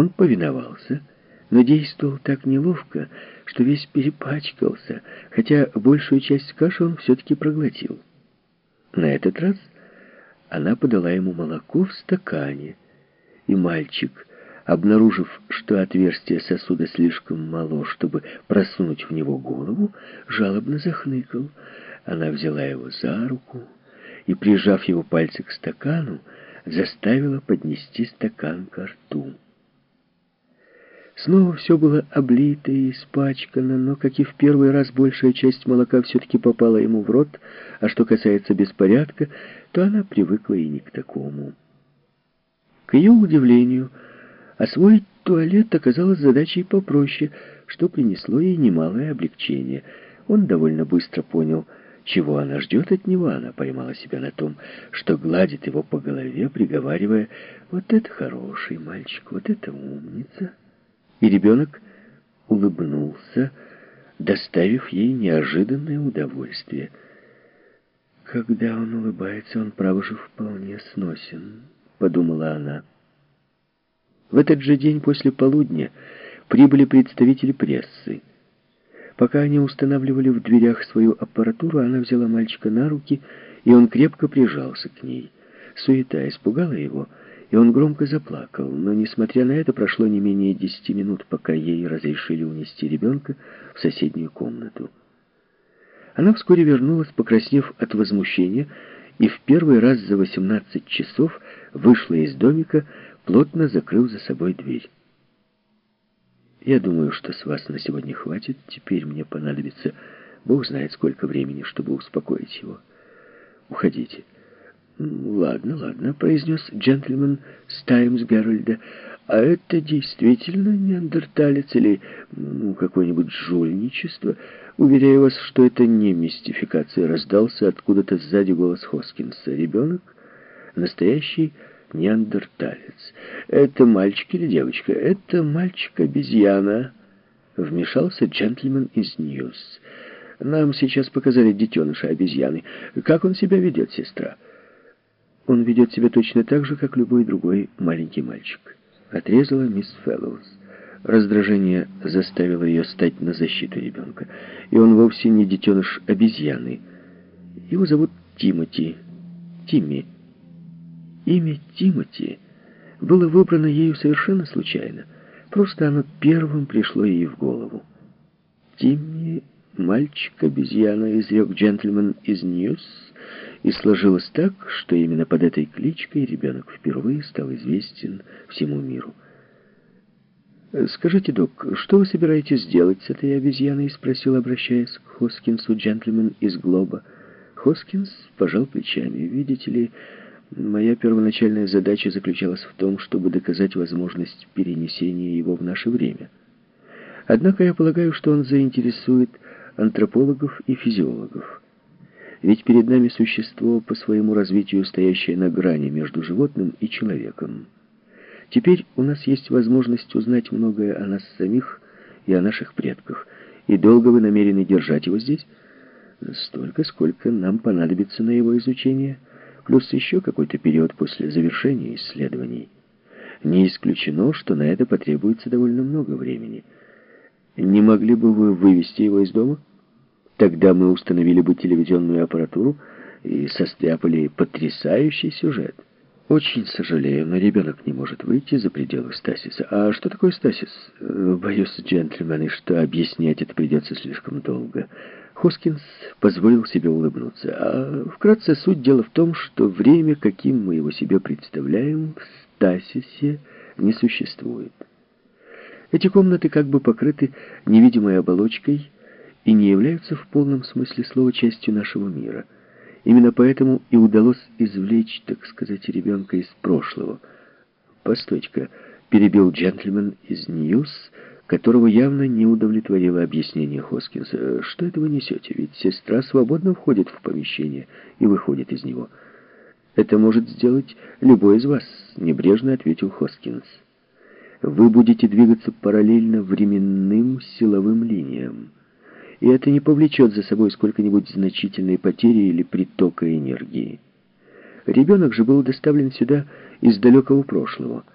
Он повиновался, но действовал так неловко, что весь перепачкался, хотя большую часть каши он все-таки проглотил. На этот раз она подала ему молоко в стакане, и мальчик, обнаружив, что отверстие сосуда слишком мало, чтобы просунуть в него голову, жалобно захныкал. Она взяла его за руку и, прижав его пальцы к стакану, заставила поднести стакан к рту. Снова все было облито и испачкано, но, как и в первый раз, большая часть молока все-таки попала ему в рот, а что касается беспорядка, то она привыкла и не к такому. К ее удивлению, освоить туалет оказалось задачей попроще, что принесло ей немалое облегчение. Он довольно быстро понял, чего она ждет от него. Она поймала себя на том, что гладит его по голове, приговаривая «Вот это хороший мальчик, вот это умница». И ребенок улыбнулся, доставив ей неожиданное удовольствие. «Когда он улыбается, он, право же, вполне сносен», — подумала она. В этот же день после полудня прибыли представители прессы. Пока они устанавливали в дверях свою аппаратуру, она взяла мальчика на руки, и он крепко прижался к ней. Суета испугала его, — и он громко заплакал. Но, несмотря на это, прошло не менее десяти минут, пока ей разрешили унести ребенка в соседнюю комнату. Она вскоре вернулась, покраснев от возмущения, и в первый раз за 18 часов вышла из домика, плотно закрыв за собой дверь. «Я думаю, что с вас на сегодня хватит. Теперь мне понадобится, Бог знает сколько времени, чтобы успокоить его. Уходите». «Ладно, ладно», — произнес джентльмен с «Таймс Геральда». «А это действительно неандерталец или ну, какое-нибудь жульничество? Уверяю вас, что это не мистификация». Раздался откуда-то сзади голос Хоскинса. «Ребенок — настоящий неандерталец. Это мальчик или девочка? Это мальчик-обезьяна». Вмешался джентльмен из Ньюс. «Нам сейчас показали детеныша обезьяны. Как он себя ведет, сестра?» Он ведет себя точно так же, как любой другой маленький мальчик. Отрезала мисс Фэллоус. Раздражение заставило ее стать на защиту ребенка. И он вовсе не детеныш обезьяны. Его зовут Тимоти. Тимми. Имя Тимоти было выбрано ею совершенно случайно. Просто оно первым пришло ей в голову. Тимми, мальчик-обезьяна, изрек джентльмен из Ньюс, и сложилось так, что именно под этой кличкой ребенок впервые стал известен всему миру. «Скажите, док, что вы собираетесь делать с этой обезьяной?» — спросил, обращаясь к Хоскинсу джентльмен из Глоба. Хоскинс пожал плечами. «Видите ли, моя первоначальная задача заключалась в том, чтобы доказать возможность перенесения его в наше время. Однако я полагаю, что он заинтересует антропологов и физиологов». Ведь перед нами существо по своему развитию, стоящее на грани между животным и человеком. Теперь у нас есть возможность узнать многое о нас самих и о наших предках. И долго вы намерены держать его здесь? Столько, сколько нам понадобится на его изучение, плюс еще какой-то период после завершения исследований. Не исключено, что на это потребуется довольно много времени. Не могли бы вы вывести его из дома? Тогда мы установили бы телевизионную аппаратуру и состряпали потрясающий сюжет. Очень сожалею, но ребенок не может выйти за пределы Стасиса. А что такое Стасис? Боюсь, джентльмены, что объяснять это придется слишком долго. Хоскинс позволил себе улыбнуться. А вкратце суть дела в том, что время, каким мы его себе представляем, в Стасисе не существует. Эти комнаты как бы покрыты невидимой оболочкой, и не являются в полном смысле слова частью нашего мира. Именно поэтому и удалось извлечь, так сказать, ребенка из прошлого. «Постойте-ка», — перебил джентльмен из Ньюс, которого явно не удовлетворило объяснение Хоскинса. «Что это вы несете? Ведь сестра свободно входит в помещение и выходит из него». «Это может сделать любой из вас», — небрежно ответил Хоскинс. «Вы будете двигаться параллельно временным силовым линиям» и это не повлечет за собой сколько-нибудь значительной потери или притока энергии. Ребенок же был доставлен сюда из далекого прошлого –